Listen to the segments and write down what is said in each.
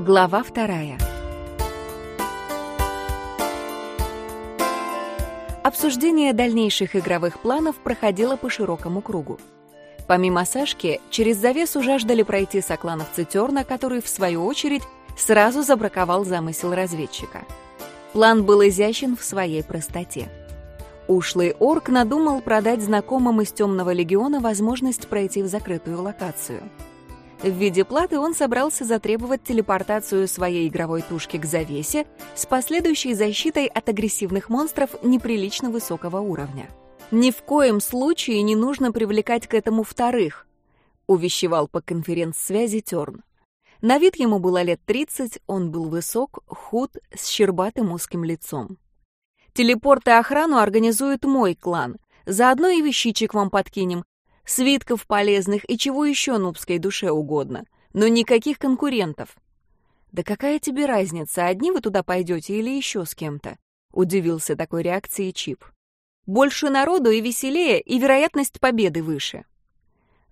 Глава вторая. Обсуждение дальнейших игровых планов проходило по широкому кругу. Помимо Сашки, через завесу жаждали пройти соклановцы Терна, который, в свою очередь, сразу забраковал замысел разведчика. План был изящен в своей простоте. Ушлый орк надумал продать знакомым из Темного легиона возможность пройти в закрытую локацию — в виде платы он собрался затребовать телепортацию своей игровой тушки к завесе с последующей защитой от агрессивных монстров неприлично высокого уровня. «Ни в коем случае не нужно привлекать к этому вторых», увещевал по конференц-связи Терн. На вид ему было лет 30, он был высок, худ, с щербатым узким лицом. «Телепорт и охрану организует мой клан. Заодно и вещичек вам подкинем, свитков полезных и чего еще нубской душе угодно, но никаких конкурентов. «Да какая тебе разница, одни вы туда пойдете или еще с кем-то?» — удивился такой реакцией Чип. «Больше народу и веселее, и вероятность победы выше».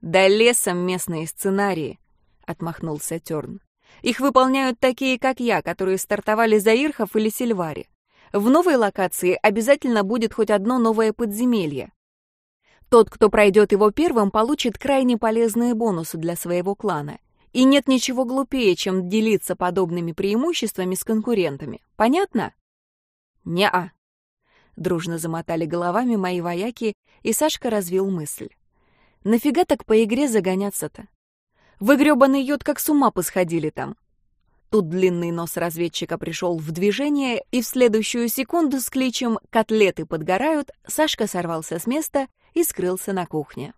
«Да лесом местные сценарии», — отмахнулся Терн. «Их выполняют такие, как я, которые стартовали за Ирхов или Сильвари. В новой локации обязательно будет хоть одно новое подземелье. Тот, кто пройдет его первым, получит крайне полезные бонусы для своего клана. И нет ничего глупее, чем делиться подобными преимуществами с конкурентами. Понятно? Не-а. Дружно замотали головами мои вояки, и Сашка развил мысль. Нафига так по игре загоняться-то? Вы грёбаный йод как с ума посходили там. Тут длинный нос разведчика пришел в движение, и в следующую секунду с кличем «Котлеты подгорают» Сашка сорвался с места и скрылся на кухне.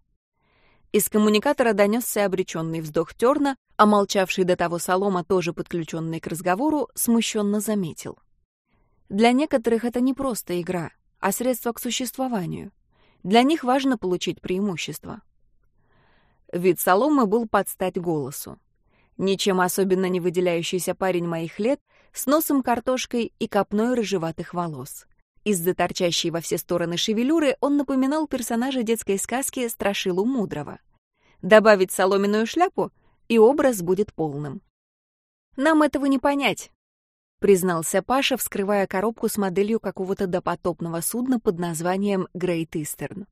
Из коммуникатора донесся обреченный вздох Терна, а молчавший до того Солома, тоже подключенный к разговору, смущенно заметил. Для некоторых это не просто игра, а средство к существованию. Для них важно получить преимущество. Вид Соломы был под стать голосу. Ничем особенно не выделяющийся парень моих лет с носом картошкой и копной рыжеватых волос. Из-за торчащей во все стороны шевелюры он напоминал персонажа детской сказки Страшилу Мудрого. Добавить соломенную шляпу, и образ будет полным. «Нам этого не понять», — признался Паша, вскрывая коробку с моделью какого-то допотопного судна под названием «Грейт Истерн».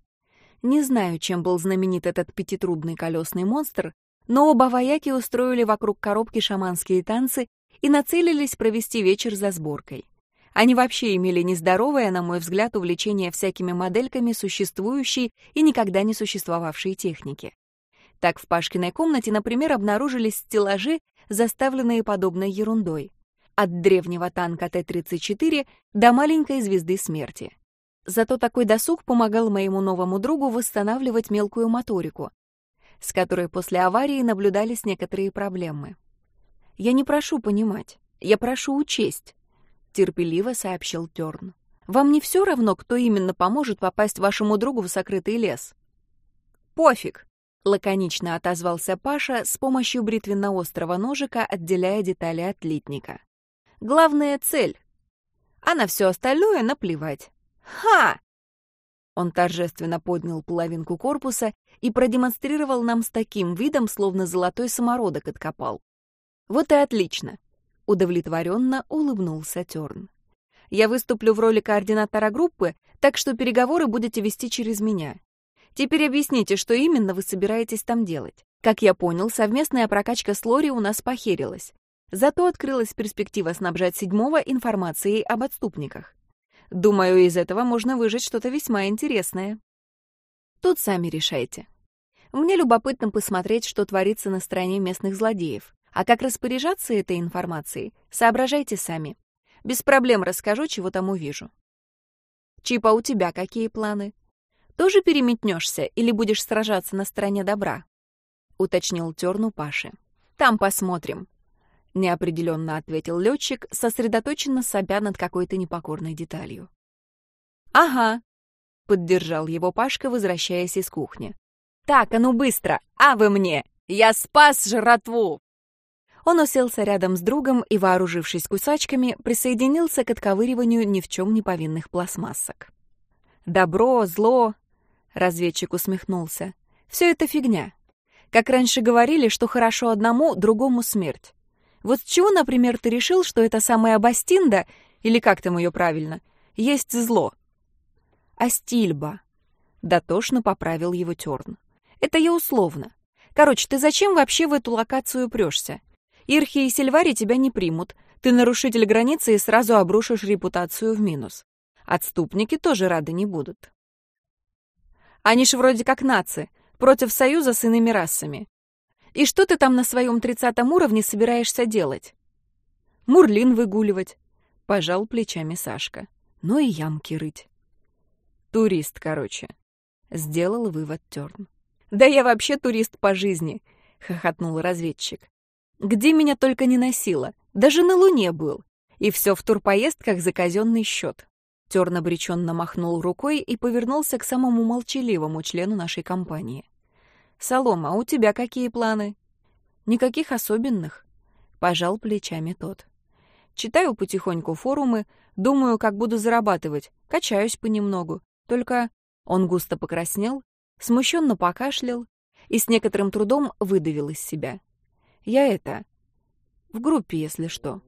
Не знаю, чем был знаменит этот пятитрудный колесный монстр, но оба вояки устроили вокруг коробки шаманские танцы и нацелились провести вечер за сборкой. Они вообще имели нездоровое, на мой взгляд, увлечение всякими модельками существующей и никогда не существовавшей техники. Так в Пашкиной комнате, например, обнаружились стеллажи, заставленные подобной ерундой. От древнего танка Т-34 до маленькой звезды смерти. Зато такой досуг помогал моему новому другу восстанавливать мелкую моторику, с которой после аварии наблюдались некоторые проблемы. Я не прошу понимать, я прошу учесть, терпеливо сообщил Терн. Вам не все равно, кто именно поможет попасть вашему другу в сокрытый лес? Пофиг, лаконично отозвался Паша с помощью бритвенно-острого ножика, отделяя детали от литника. Главная цель. А на все остальное наплевать. Ха! Он торжественно поднял половинку корпуса и продемонстрировал нам с таким видом, словно золотой самородок откопал. Вот и отлично. Удовлетворенно улыбнулся Терн. «Я выступлю в роли координатора группы, так что переговоры будете вести через меня. Теперь объясните, что именно вы собираетесь там делать. Как я понял, совместная прокачка с Лори у нас похерилась. Зато открылась перспектива снабжать седьмого информацией об отступниках. Думаю, из этого можно выжать что-то весьма интересное. Тут сами решайте. Мне любопытно посмотреть, что творится на стороне местных злодеев. А как распоряжаться этой информацией, соображайте сами. Без проблем расскажу, чего там увижу. Чипа, у тебя какие планы? Тоже переметнешься или будешь сражаться на стороне добра? Уточнил Терну Паши. Там посмотрим. Неопределенно ответил летчик, сосредоточенно собя над какой-то непокорной деталью. Ага, поддержал его Пашка, возвращаясь из кухни. Так, а ну быстро, а вы мне! Я спас жратву! Он уселся рядом с другом и, вооружившись кусачками, присоединился к отковыриванию ни в чем не повинных пластмассок. «Добро, зло...» — разведчик усмехнулся. «Все это фигня. Как раньше говорили, что хорошо одному, другому смерть. Вот с чего, например, ты решил, что эта самая Бастинда, или как там ее правильно, есть зло? Астильба. Дотошно поправил его Терн. Это я условно. Короче, ты зачем вообще в эту локацию прешься? Ирхи и Сильвари тебя не примут. Ты нарушитель границы и сразу обрушишь репутацию в минус. Отступники тоже рады не будут. Они ж вроде как нации, против союза с иными расами. И что ты там на своем тридцатом уровне собираешься делать? Мурлин выгуливать. Пожал плечами Сашка. Ну и ямки рыть. Турист, короче. Сделал вывод Терн. Да я вообще турист по жизни, хохотнул разведчик. Где меня только не носило. Даже на Луне был. И все в турпоездках за казенный счет. Терн обреченно махнул рукой и повернулся к самому молчаливому члену нашей компании. «Солома, у тебя какие планы?» «Никаких особенных», — пожал плечами тот. «Читаю потихоньку форумы, думаю, как буду зарабатывать, качаюсь понемногу. Только...» Он густо покраснел, смущенно покашлял и с некоторым трудом выдавил из себя. «Я это... в группе, если что.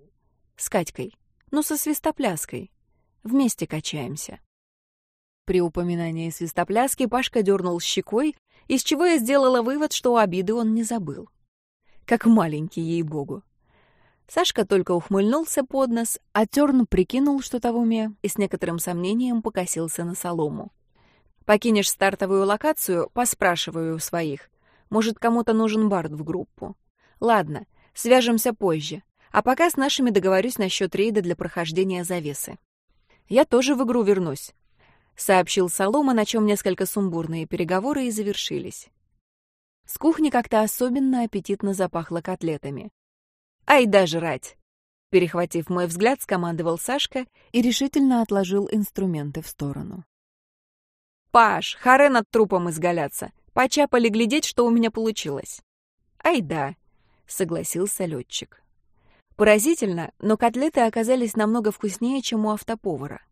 С Катькой. Ну, со свистопляской. Вместе качаемся». При упоминании свистопляски Пашка дернул щекой, из чего я сделала вывод, что обиды он не забыл. Как маленький, ей-богу. Сашка только ухмыльнулся под нос, а Терн прикинул что-то в уме и с некоторым сомнением покосился на солому. «Покинешь стартовую локацию, поспрашиваю у своих. Может, кому-то нужен бард в группу. Ладно, свяжемся позже. А пока с нашими договорюсь насчет рейда для прохождения завесы. Я тоже в игру вернусь сообщил Солома, на чем несколько сумбурные переговоры и завершились. С кухни как-то особенно аппетитно запахло котлетами. «Ай да жрать!» Перехватив мой взгляд, скомандовал Сашка и решительно отложил инструменты в сторону. «Паш, харе над трупом изгаляться! Почапали глядеть, что у меня получилось!» «Ай да!» — согласился летчик. Поразительно, но котлеты оказались намного вкуснее, чем у автоповара.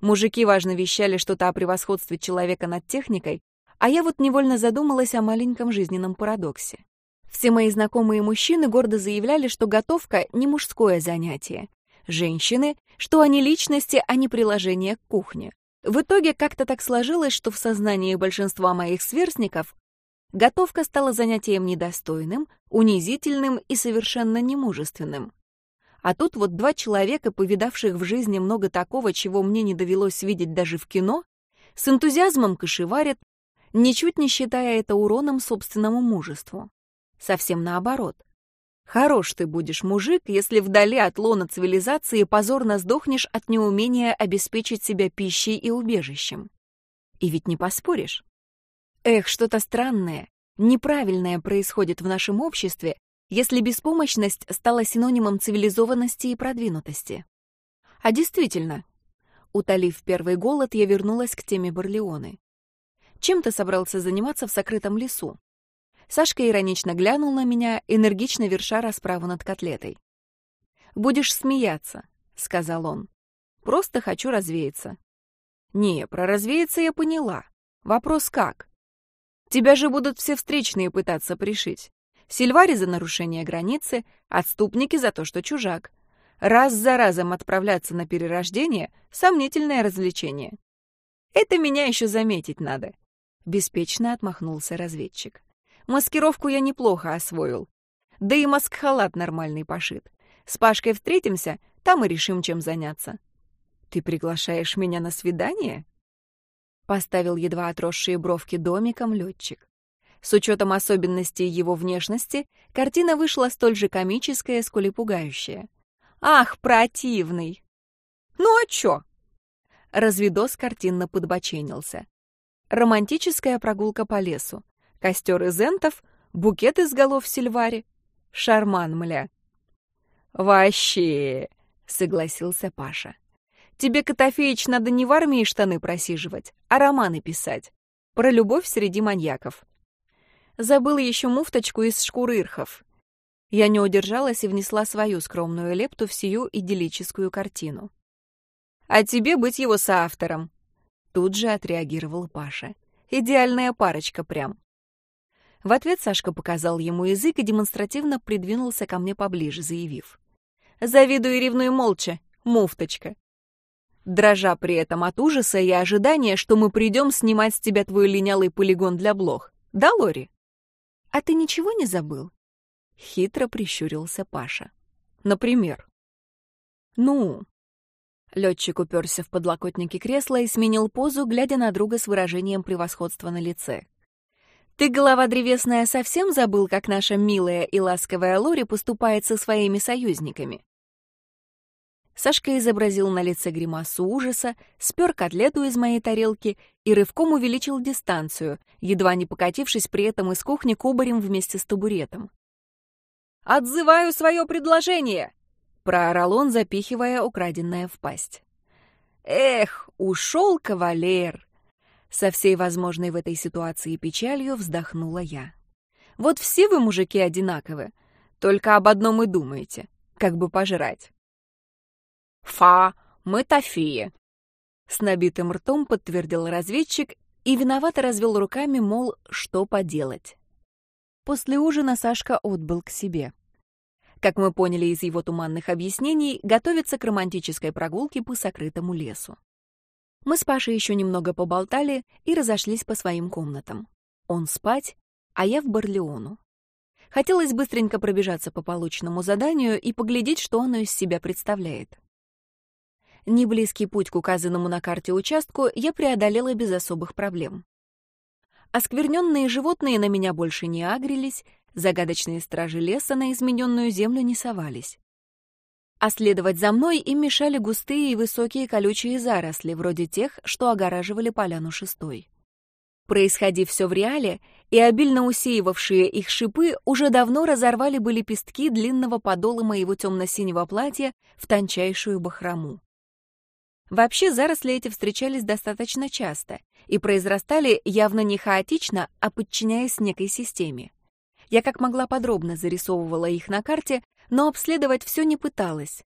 Мужики важно вещали что-то о превосходстве человека над техникой, а я вот невольно задумалась о маленьком жизненном парадоксе. Все мои знакомые мужчины гордо заявляли, что готовка — не мужское занятие. Женщины, что они личности, а не приложение к кухне. В итоге как-то так сложилось, что в сознании большинства моих сверстников готовка стала занятием недостойным, унизительным и совершенно немужественным. А тут вот два человека, повидавших в жизни много такого, чего мне не довелось видеть даже в кино, с энтузиазмом кошеварят, ничуть не считая это уроном собственному мужеству. Совсем наоборот. Хорош ты будешь, мужик, если вдали от лона цивилизации позорно сдохнешь от неумения обеспечить себя пищей и убежищем. И ведь не поспоришь. Эх, что-то странное, неправильное происходит в нашем обществе, если беспомощность стала синонимом цивилизованности и продвинутости. А действительно, утолив первый голод, я вернулась к теме Барлеоны. Чем ты собрался заниматься в сокрытом лесу? Сашка иронично глянул на меня, энергично верша расправу над котлетой. «Будешь смеяться», — сказал он. «Просто хочу развеяться». «Не, про развеяться я поняла. Вопрос как? Тебя же будут все встречные пытаться пришить. Сильвари за нарушение границы, отступники за то, что чужак. Раз за разом отправляться на перерождение — сомнительное развлечение. Это меня еще заметить надо. Беспечно отмахнулся разведчик. Маскировку я неплохо освоил. Да и маск-халат нормальный пошит. С Пашкой встретимся, там и решим, чем заняться. Ты приглашаешь меня на свидание? Поставил едва отросшие бровки домиком летчик. С учетом особенностей его внешности, картина вышла столь же комическая, сколь и пугающая. «Ах, противный!» «Ну а чё?» Разведос картинно подбоченился. Романтическая прогулка по лесу. Костер из энтов, букет из голов сильвари. Шарман, мля. «Вообще!» — согласился Паша. «Тебе, Котофеич, надо не в армии штаны просиживать, а романы писать. Про любовь среди маньяков. Забыл еще муфточку из шкуры ирхов. Я не удержалась и внесла свою скромную лепту в сию идиллическую картину. «А тебе быть его соавтором!» Тут же отреагировал Паша. «Идеальная парочка прям!» В ответ Сашка показал ему язык и демонстративно придвинулся ко мне поближе, заявив. «Завидую и ревную молча, муфточка». Дрожа при этом от ужаса и ожидания, что мы придем снимать с тебя твой линялый полигон для блох. Да, Лори? А ты ничего не забыл? Хитро прищурился Паша. Например? Ну, Летчик уперся в подлокотники кресла и сменил позу, глядя на друга с выражением превосходства на лице. «Ты, голова древесная, совсем забыл, как наша милая и ласковая Лори поступает со своими союзниками?» Сашка изобразил на лице гримасу ужаса, спер котлету из моей тарелки и рывком увеличил дистанцию, едва не покатившись при этом из кухни кубарем вместе с табуретом. «Отзываю свое предложение!» проорал он, запихивая украденное в пасть. «Эх, ушел кавалер!» Со всей возможной в этой ситуации печалью вздохнула я. «Вот все вы, мужики, одинаковы, только об одном и думаете, как бы пожрать». «Фа, мы тафие!» С набитым ртом подтвердил разведчик и виновато развел руками, мол, что поделать. После ужина Сашка отбыл к себе как мы поняли из его туманных объяснений, готовится к романтической прогулке по сокрытому лесу. Мы с Пашей еще немного поболтали и разошлись по своим комнатам. Он спать, а я в Барлеону. Хотелось быстренько пробежаться по полученному заданию и поглядеть, что оно из себя представляет. Неблизкий путь к указанному на карте участку я преодолела без особых проблем. Оскверненные животные на меня больше не агрились, Загадочные стражи леса на измененную землю не совались. А следовать за мной им мешали густые и высокие колючие заросли, вроде тех, что огораживали поляну шестой. Происходи все в реале, и обильно усеивавшие их шипы уже давно разорвали бы лепестки длинного подола моего темно-синего платья в тончайшую бахрому. Вообще заросли эти встречались достаточно часто и произрастали явно не хаотично, а подчиняясь некой системе. Я как могла подробно зарисовывала их на карте, но обследовать все не пыталась.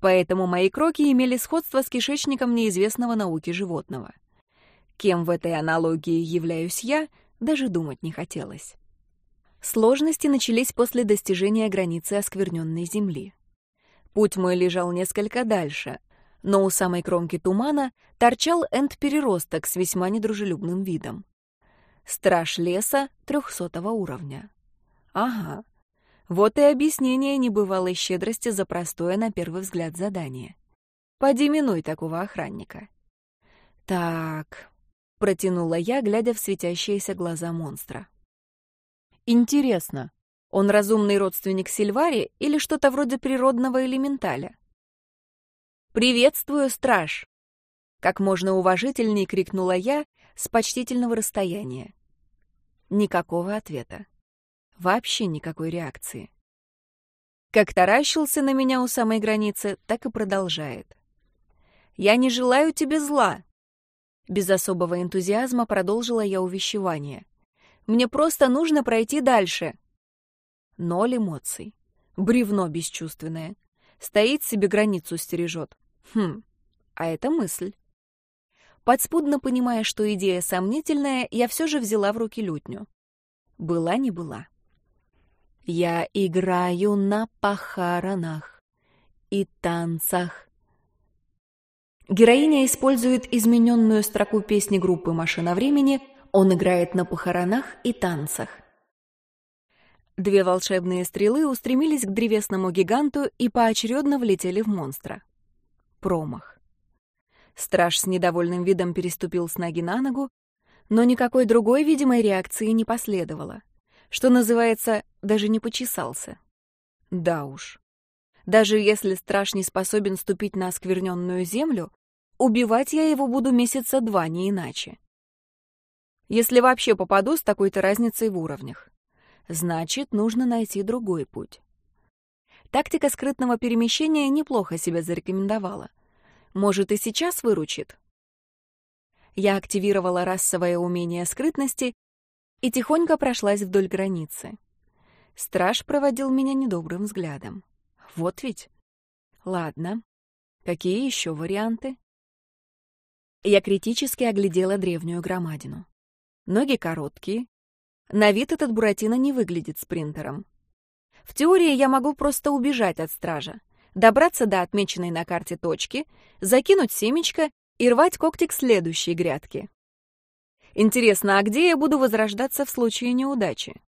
Поэтому мои кроки имели сходство с кишечником неизвестного науки животного. Кем в этой аналогии являюсь я, даже думать не хотелось. Сложности начались после достижения границы оскверненной земли. Путь мой лежал несколько дальше, но у самой кромки тумана торчал энд-переросток с весьма недружелюбным видом. Страж леса трехсотого уровня. Ага. Вот и объяснение небывалой щедрости за простое на первый взгляд задание. Поди минуй такого охранника. Так, протянула я, глядя в светящиеся глаза монстра. Интересно, он разумный родственник Сильвари или что-то вроде природного элементаля? «Приветствую, страж!» Как можно уважительней крикнула я с почтительного расстояния. Никакого ответа. Вообще никакой реакции. Как таращился на меня у самой границы, так и продолжает. «Я не желаю тебе зла!» Без особого энтузиазма продолжила я увещевание. «Мне просто нужно пройти дальше!» Ноль эмоций. Бревно бесчувственное. Стоит себе границу стережет. Хм, а это мысль. Подспудно понимая, что идея сомнительная, я все же взяла в руки лютню. Была не была. Я играю на похоронах и танцах. Героиня использует измененную строку песни группы «Машина времени», он играет на похоронах и танцах. Две волшебные стрелы устремились к древесному гиганту и поочередно влетели в монстра. Промах. Страж с недовольным видом переступил с ноги на ногу, но никакой другой видимой реакции не последовало что называется, даже не почесался. Да уж. Даже если страж не способен ступить на оскверненную землю, убивать я его буду месяца два, не иначе. Если вообще попаду с такой-то разницей в уровнях. Значит, нужно найти другой путь. Тактика скрытного перемещения неплохо себя зарекомендовала. Может, и сейчас выручит? Я активировала расовое умение скрытности и тихонько прошлась вдоль границы. Страж проводил меня недобрым взглядом. Вот ведь. Ладно. Какие еще варианты? Я критически оглядела древнюю громадину. Ноги короткие, На вид этот Буратино не выглядит спринтером. В теории я могу просто убежать от стража, добраться до отмеченной на карте точки, закинуть семечко и рвать когти к следующей грядке. Интересно, а где я буду возрождаться в случае неудачи?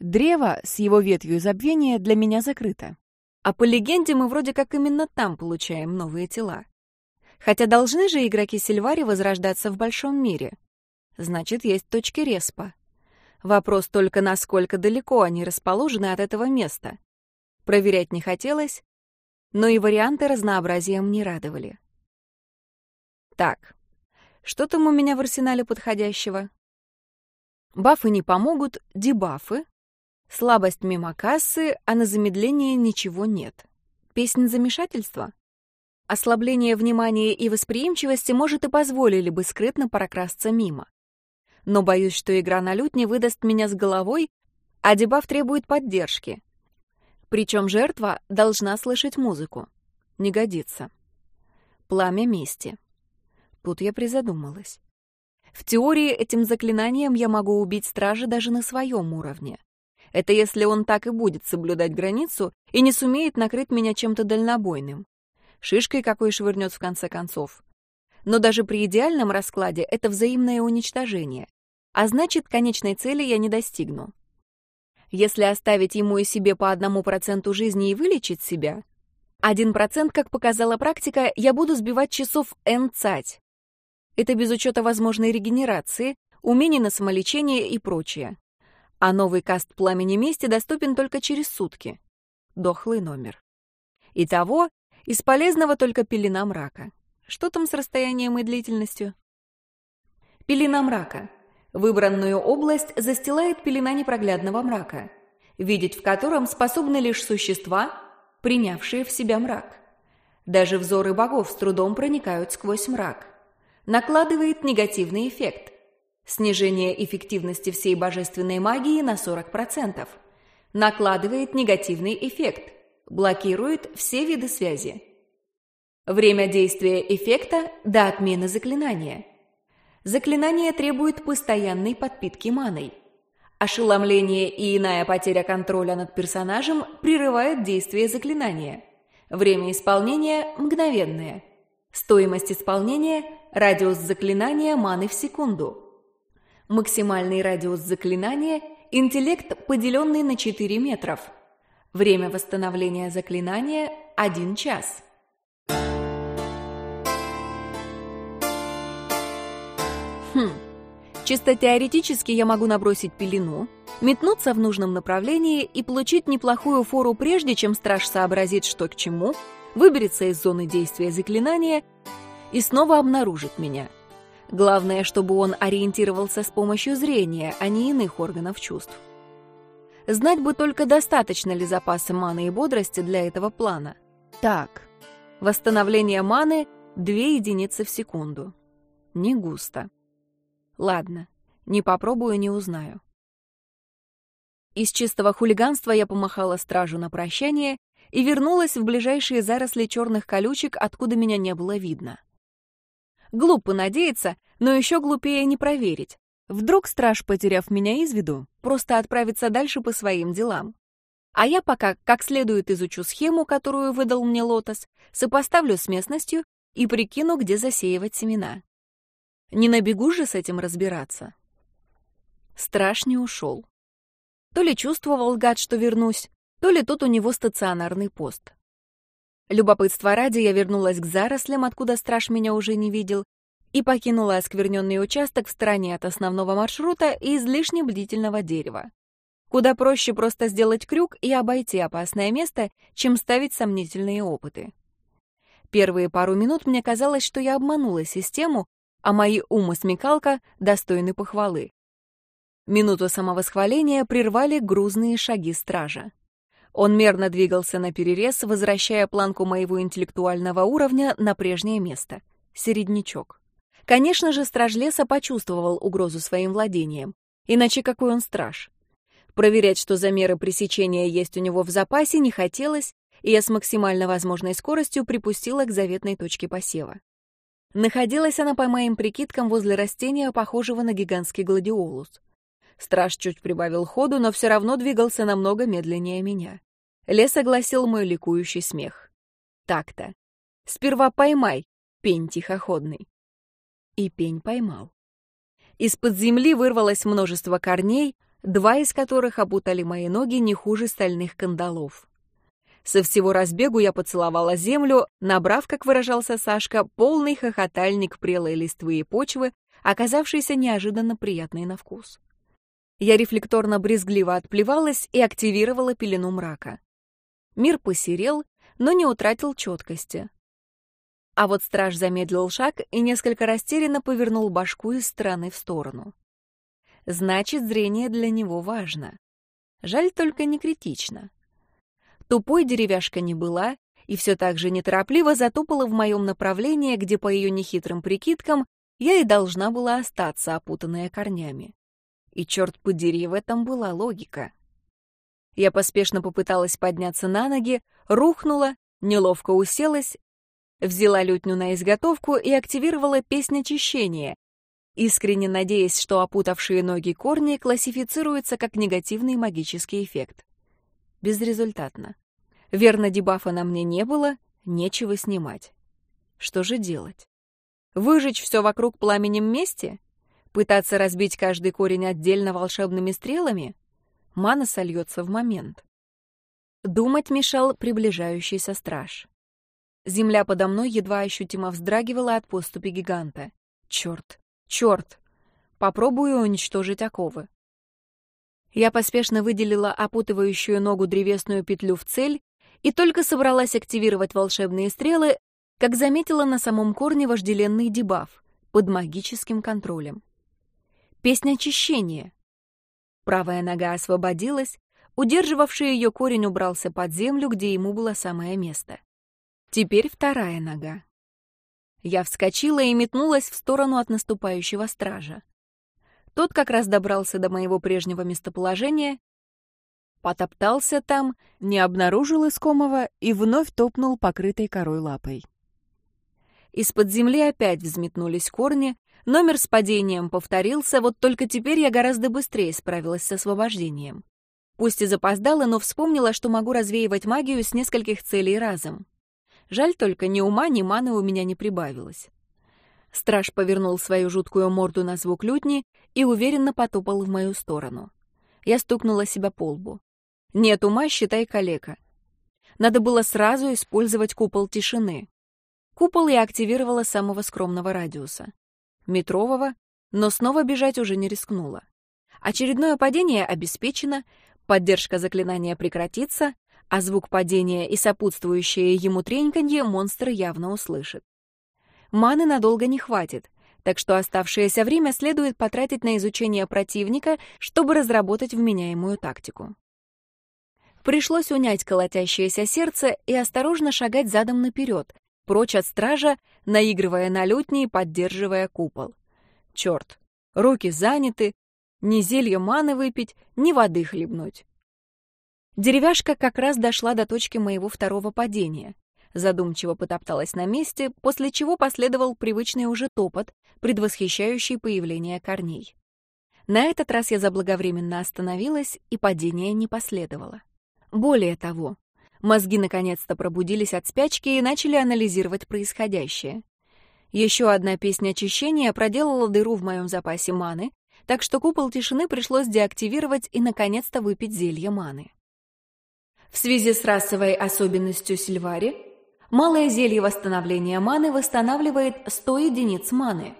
Древо с его ветвью забвения для меня закрыто. А по легенде мы вроде как именно там получаем новые тела. Хотя должны же игроки Сильвари возрождаться в большом мире. Значит, есть точки респа. Вопрос только, насколько далеко они расположены от этого места. Проверять не хотелось, но и варианты разнообразием не радовали. Так, что там у меня в арсенале подходящего? Бафы не помогут, дебафы. Слабость мимо кассы, а на замедление ничего нет. Песнь замешательства? Ослабление внимания и восприимчивости, может, и позволили бы скрытно прокрасться мимо но боюсь, что игра на лютне выдаст меня с головой, а дебаф требует поддержки. Причем жертва должна слышать музыку. Не годится. Пламя мести. Тут я призадумалась. В теории этим заклинанием я могу убить стража даже на своем уровне. Это если он так и будет соблюдать границу и не сумеет накрыть меня чем-то дальнобойным. Шишкой какой швырнет в конце концов. Но даже при идеальном раскладе это взаимное уничтожение а значит, конечной цели я не достигну. Если оставить ему и себе по одному проценту жизни и вылечить себя, один процент, как показала практика, я буду сбивать часов n цать. Это без учета возможной регенерации, умений на самолечение и прочее. А новый каст пламени мести доступен только через сутки. Дохлый номер. Итого, из полезного только пелена мрака. Что там с расстоянием и длительностью? Пелена мрака — Выбранную область застилает пелена непроглядного мрака, видеть в котором способны лишь существа, принявшие в себя мрак. Даже взоры богов с трудом проникают сквозь мрак. Накладывает негативный эффект. Снижение эффективности всей божественной магии на 40%. Накладывает негативный эффект. Блокирует все виды связи. Время действия эффекта до отмены заклинания – Заклинание требует постоянной подпитки маной. Ошеломление и иная потеря контроля над персонажем прерывают действие заклинания. Время исполнения мгновенное. Стоимость исполнения – радиус заклинания маны в секунду. Максимальный радиус заклинания – интеллект, поделенный на 4 метров. Время восстановления заклинания – 1 час. Хм. Чисто теоретически я могу набросить пелену, метнуться в нужном направлении и получить неплохую фору прежде, чем страж сообразит, что к чему, выберется из зоны действия заклинания и снова обнаружит меня. Главное, чтобы он ориентировался с помощью зрения, а не иных органов чувств. Знать бы только, достаточно ли запаса маны и бодрости для этого плана. Так, восстановление маны — две единицы в секунду. Не густо. Ладно, не попробую, не узнаю. Из чистого хулиганства я помахала стражу на прощание и вернулась в ближайшие заросли черных колючек, откуда меня не было видно. Глупо надеяться, но еще глупее не проверить. Вдруг страж, потеряв меня из виду, просто отправится дальше по своим делам. А я пока как следует изучу схему, которую выдал мне Лотос, сопоставлю с местностью и прикину, где засеивать семена. Не набегу же с этим разбираться. Страш не ушел. То ли чувствовал гад, что вернусь, то ли тут у него стационарный пост. Любопытство ради я вернулась к зарослям, откуда страж меня уже не видел, и покинула оскверненный участок в стороне от основного маршрута и излишне бдительного дерева. Куда проще просто сделать крюк и обойти опасное место, чем ставить сомнительные опыты. Первые пару минут мне казалось, что я обманула систему, а мои ум и смекалка достойны похвалы. Минуту самовосхваления прервали грузные шаги стража. Он мерно двигался на перерез, возвращая планку моего интеллектуального уровня на прежнее место — середнячок. Конечно же, страж леса почувствовал угрозу своим владением. Иначе какой он страж? Проверять, что замеры пресечения есть у него в запасе, не хотелось, и я с максимально возможной скоростью припустила к заветной точке посева. Находилась она, по моим прикидкам, возле растения, похожего на гигантский гладиолус. Страж чуть прибавил ходу, но все равно двигался намного медленнее меня. Лес огласил мой ликующий смех. Так-то. Сперва поймай, пень тихоходный. И пень поймал. Из-под земли вырвалось множество корней, два из которых опутали мои ноги не хуже стальных кандалов. Со всего разбегу я поцеловала землю, набрав, как выражался Сашка, полный хохотальник прелой листвы и почвы, оказавшийся неожиданно приятной на вкус. Я рефлекторно брезгливо отплевалась и активировала пелену мрака. Мир посерел, но не утратил четкости. А вот страж замедлил шаг и несколько растерянно повернул башку из стороны в сторону. Значит, зрение для него важно. Жаль только не критично. Тупой деревяшка не была и все так же неторопливо затопала в моем направлении, где, по ее нехитрым прикидкам, я и должна была остаться, опутанная корнями. И, черт подери, в этом была логика. Я поспешно попыталась подняться на ноги, рухнула, неловко уселась, взяла лютню на изготовку и активировала песнь очищения, искренне надеясь, что опутавшие ноги корни классифицируются как негативный магический эффект. Безрезультатно. Верно, дебафа на мне не было, нечего снимать. Что же делать? Выжечь все вокруг пламенем мести? Пытаться разбить каждый корень отдельно волшебными стрелами? Мана сольется в момент. Думать мешал приближающийся страж. Земля подо мной едва ощутимо вздрагивала от поступи гиганта. Черт, черт! Попробую уничтожить оковы. Я поспешно выделила опутывающую ногу древесную петлю в цель и только собралась активировать волшебные стрелы, как заметила на самом корне вожделенный дебаф под магическим контролем. Песня очищения. Правая нога освободилась, удерживавший ее корень убрался под землю, где ему было самое место. Теперь вторая нога. Я вскочила и метнулась в сторону от наступающего стража. Тот как раз добрался до моего прежнего местоположения, потоптался там, не обнаружил искомого и вновь топнул покрытой корой лапой. Из-под земли опять взметнулись корни, Номер с падением повторился, вот только теперь я гораздо быстрее справилась с освобождением. Пусть и запоздала, но вспомнила, что могу развеивать магию с нескольких целей разом. Жаль только, ни ума, ни маны у меня не прибавилось. Страж повернул свою жуткую морду на звук лютни и уверенно потопал в мою сторону. Я стукнула себя по лбу. Нет ума, считай калека. Надо было сразу использовать купол тишины. Купол я активировала самого скромного радиуса метрового, но снова бежать уже не рискнула. Очередное падение обеспечено, поддержка заклинания прекратится, а звук падения и сопутствующее ему треньканье монстр явно услышит. Маны надолго не хватит, так что оставшееся время следует потратить на изучение противника, чтобы разработать вменяемую тактику. Пришлось унять колотящееся сердце и осторожно шагать задом наперед, прочь от стража, наигрывая на лютне и поддерживая купол. Черт, руки заняты, ни зелья маны выпить, ни воды хлебнуть. Деревяшка как раз дошла до точки моего второго падения. Задумчиво потопталась на месте, после чего последовал привычный уже топот, предвосхищающий появление корней. На этот раз я заблаговременно остановилась, и падение не последовало. Более того, Мозги наконец-то пробудились от спячки и начали анализировать происходящее. Еще одна песня очищения проделала дыру в моем запасе маны, так что купол тишины пришлось деактивировать и наконец-то выпить зелье маны. В связи с расовой особенностью Сильвари, малое зелье восстановления маны восстанавливает 100 единиц маны.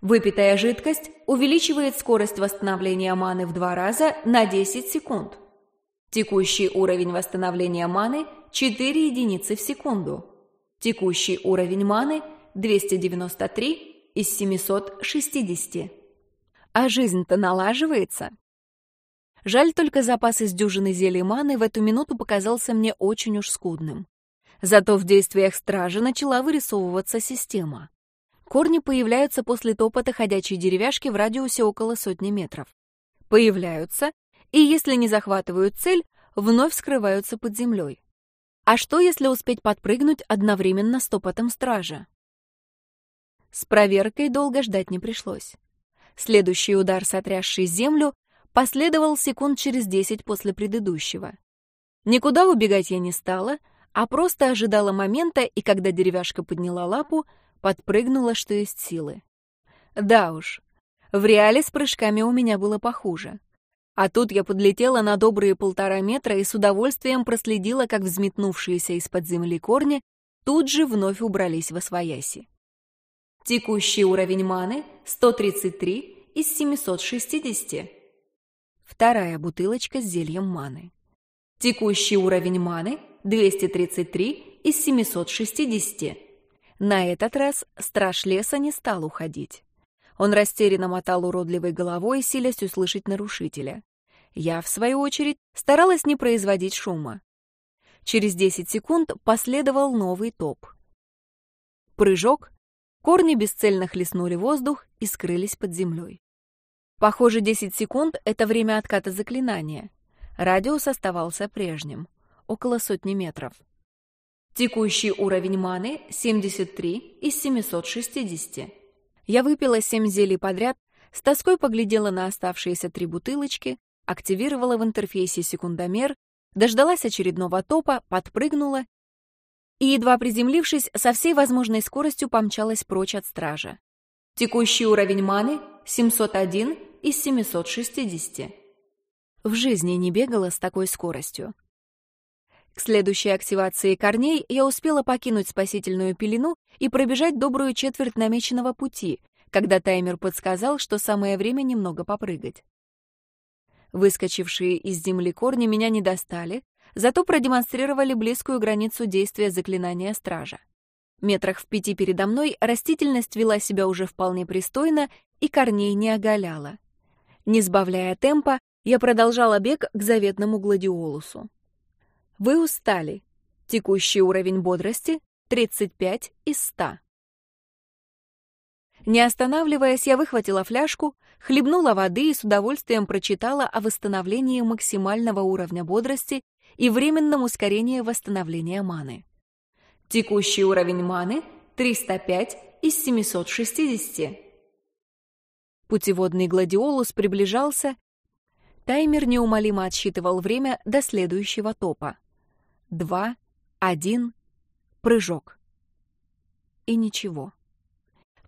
Выпитая жидкость увеличивает скорость восстановления маны в два раза на 10 секунд. Текущий уровень восстановления маны – 4 единицы в секунду. Текущий уровень маны – 293 из 760. А жизнь-то налаживается. Жаль только запас из дюжины зелий маны в эту минуту показался мне очень уж скудным. Зато в действиях стражи начала вырисовываться система. Корни появляются после топота ходячей деревяшки в радиусе около сотни метров. Появляются и если не захватывают цель, вновь скрываются под землей. А что, если успеть подпрыгнуть одновременно с топотом стража? С проверкой долго ждать не пришлось. Следующий удар, сотрясший землю, последовал секунд через десять после предыдущего. Никуда убегать я не стала, а просто ожидала момента, и когда деревяшка подняла лапу, подпрыгнула, что есть силы. Да уж, в реале с прыжками у меня было похуже. А тут я подлетела на добрые полтора метра и с удовольствием проследила, как взметнувшиеся из-под земли корни тут же вновь убрались во свояси. Текущий уровень маны — 133 из 760. Вторая бутылочка с зельем маны. Текущий уровень маны — 233 из 760. На этот раз страж леса не стал уходить. Он растерянно мотал уродливой головой, силясь услышать нарушителя. Я, в свою очередь, старалась не производить шума. Через 10 секунд последовал новый топ. Прыжок. Корни бесцельно хлестнули воздух и скрылись под землей. Похоже, 10 секунд — это время отката заклинания. Радиус оставался прежним, около сотни метров. Текущий уровень маны — 73 из 760. Я выпила семь зелий подряд, с тоской поглядела на оставшиеся три бутылочки, активировала в интерфейсе секундомер дождалась очередного топа, подпрыгнула и, едва приземлившись, со всей возможной скоростью помчалась прочь от стража. Текущий уровень маны — 701 из 760. В жизни не бегала с такой скоростью. К следующей активации корней я успела покинуть спасительную пелену и пробежать добрую четверть намеченного пути, когда таймер подсказал, что самое время немного попрыгать. Выскочившие из земли корни меня не достали, зато продемонстрировали близкую границу действия заклинания стража. Метрах в пяти передо мной растительность вела себя уже вполне пристойно и корней не оголяла. Не сбавляя темпа, я продолжала бег к заветному гладиолусу. Вы устали. Текущий уровень бодрости — 35 из 100. Не останавливаясь, я выхватила фляжку, хлебнула воды и с удовольствием прочитала о восстановлении максимального уровня бодрости и временном ускорении восстановления маны. Текущий уровень маны — 305 из 760. Путеводный гладиолус приближался. Таймер неумолимо отсчитывал время до следующего топа. Два, один, прыжок. И ничего.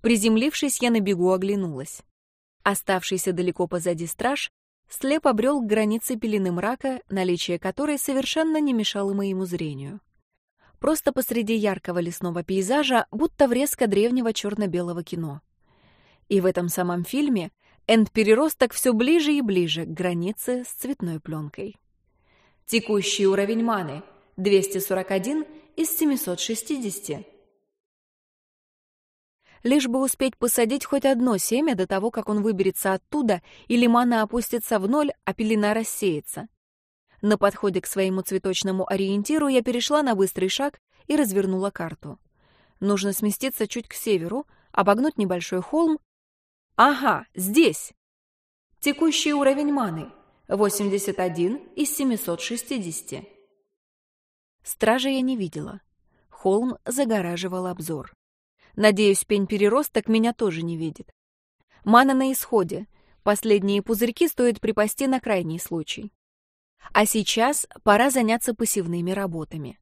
Приземлившись, я на бегу оглянулась. Оставшийся далеко позади страж слеп обрел к границе пелены мрака, наличие которой совершенно не мешало моему зрению. Просто посреди яркого лесного пейзажа, будто врезка древнего черно-белого кино. И в этом самом фильме энд-переросток все ближе и ближе к границе с цветной пленкой. Текущий уровень маны — 241 из 760 лишь бы успеть посадить хоть одно семя до того, как он выберется оттуда, или мана опустится в ноль, а пелена рассеется. На подходе к своему цветочному ориентиру я перешла на быстрый шаг и развернула карту. Нужно сместиться чуть к северу, обогнуть небольшой холм. Ага, здесь! Текущий уровень маны — 81 из 760. Стража я не видела. Холм загораживал обзор. Надеюсь, пень-переросток меня тоже не видит. Мана на исходе. Последние пузырьки стоит припасти на крайний случай. А сейчас пора заняться пассивными работами.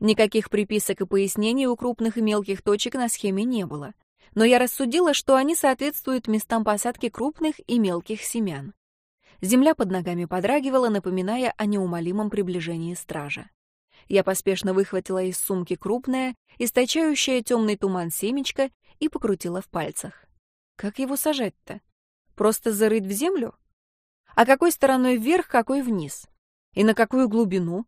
Никаких приписок и пояснений у крупных и мелких точек на схеме не было, но я рассудила, что они соответствуют местам посадки крупных и мелких семян. Земля под ногами подрагивала, напоминая о неумолимом приближении стража. Я поспешно выхватила из сумки крупное, источающее темный туман семечко и покрутила в пальцах. Как его сажать-то? Просто зарыть в землю? А какой стороной вверх, какой вниз? И на какую глубину?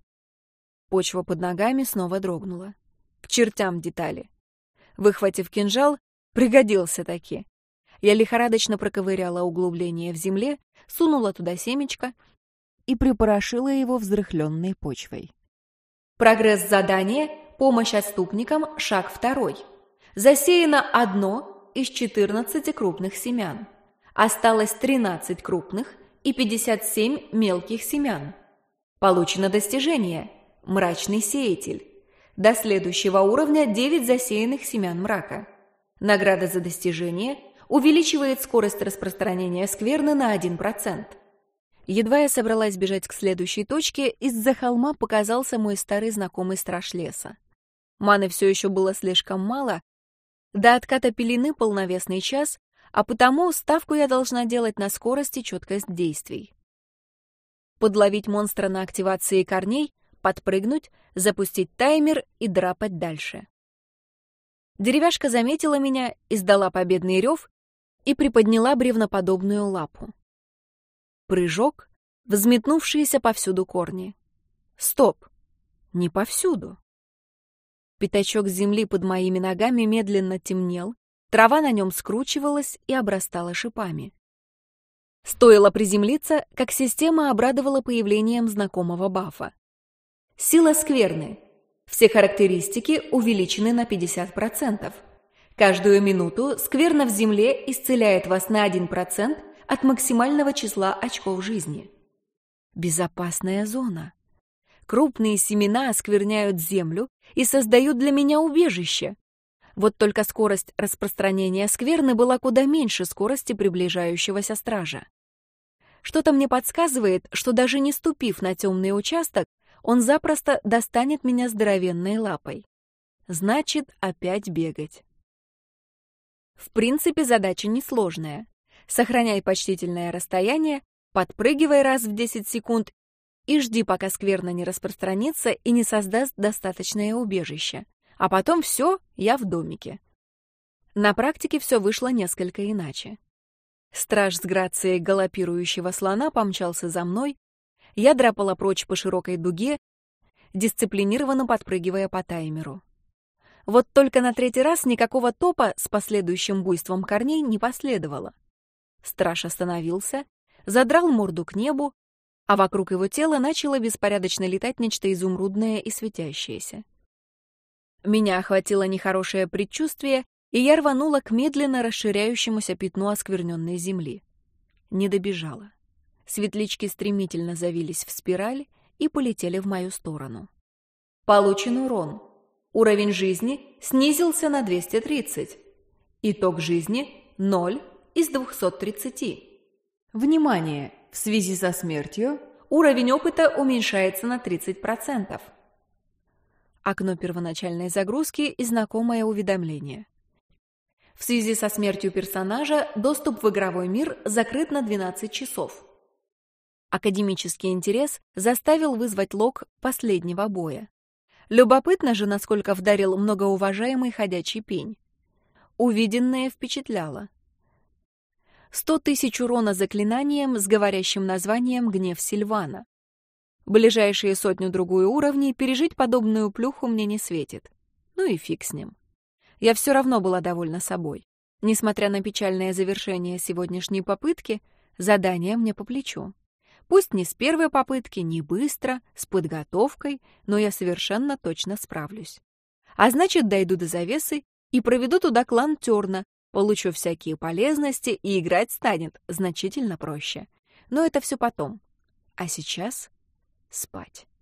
Почва под ногами снова дрогнула. К чертям детали. Выхватив кинжал, пригодился таки. Я лихорадочно проковыряла углубление в земле, сунула туда семечко и припорошила его взрыхленной почвой. Прогресс задания «Помощь отступникам. Шаг второй». Засеяно одно из 14 крупных семян. Осталось 13 крупных и 57 мелких семян. Получено достижение «Мрачный сеятель». До следующего уровня 9 засеянных семян мрака. Награда за достижение увеличивает скорость распространения скверны на 1%. Едва я собралась бежать к следующей точке, из-за холма показался мой старый знакомый страж леса. Маны все еще было слишком мало, до отката пелены полновесный час, а потому ставку я должна делать на скорость и четкость действий. Подловить монстра на активации корней, подпрыгнуть, запустить таймер и драпать дальше. Деревяшка заметила меня, издала победный рев и приподняла бревноподобную лапу. Прыжок, взметнувшиеся повсюду корни. Стоп! Не повсюду. Пятачок земли под моими ногами медленно темнел, трава на нем скручивалась и обрастала шипами. Стоило приземлиться, как система обрадовала появлением знакомого бафа. Сила скверны. Все характеристики увеличены на 50%. Каждую минуту скверна в земле исцеляет вас на 1% от максимального числа очков жизни. Безопасная зона. Крупные семена оскверняют землю и создают для меня убежище. Вот только скорость распространения скверны была куда меньше скорости приближающегося стража. Что-то мне подсказывает, что даже не ступив на темный участок, он запросто достанет меня здоровенной лапой. Значит, опять бегать. В принципе, задача несложная. Сохраняй почтительное расстояние, подпрыгивай раз в 10 секунд и жди, пока скверно не распространится и не создаст достаточное убежище. А потом все, я в домике. На практике все вышло несколько иначе. Страж с грацией галопирующего слона помчался за мной, я драпала прочь по широкой дуге, дисциплинированно подпрыгивая по таймеру. Вот только на третий раз никакого топа с последующим буйством корней не последовало. Страж остановился, задрал морду к небу, а вокруг его тела начало беспорядочно летать нечто изумрудное и светящееся. Меня охватило нехорошее предчувствие, и я рванула к медленно расширяющемуся пятну оскверненной земли. Не добежала. Светлячки стремительно завились в спираль и полетели в мою сторону. Получен урон. Уровень жизни снизился на 230. Итог жизни — 0 из 230. Внимание! В связи со смертью уровень опыта уменьшается на 30%. Окно первоначальной загрузки и знакомое уведомление. В связи со смертью персонажа доступ в игровой мир закрыт на 12 часов. Академический интерес заставил вызвать лог последнего боя. Любопытно же, насколько вдарил многоуважаемый ходячий пень. Увиденное впечатляло. Сто тысяч урона заклинанием с говорящим названием «Гнев Сильвана». Ближайшие сотню-другую уровней пережить подобную плюху мне не светит. Ну и фиг с ним. Я все равно была довольна собой. Несмотря на печальное завершение сегодняшней попытки, задание мне по плечу. Пусть не с первой попытки, не быстро, с подготовкой, но я совершенно точно справлюсь. А значит, дойду до завесы и проведу туда клан Терна, Получу всякие полезности, и играть станет значительно проще. Но это все потом. А сейчас спать.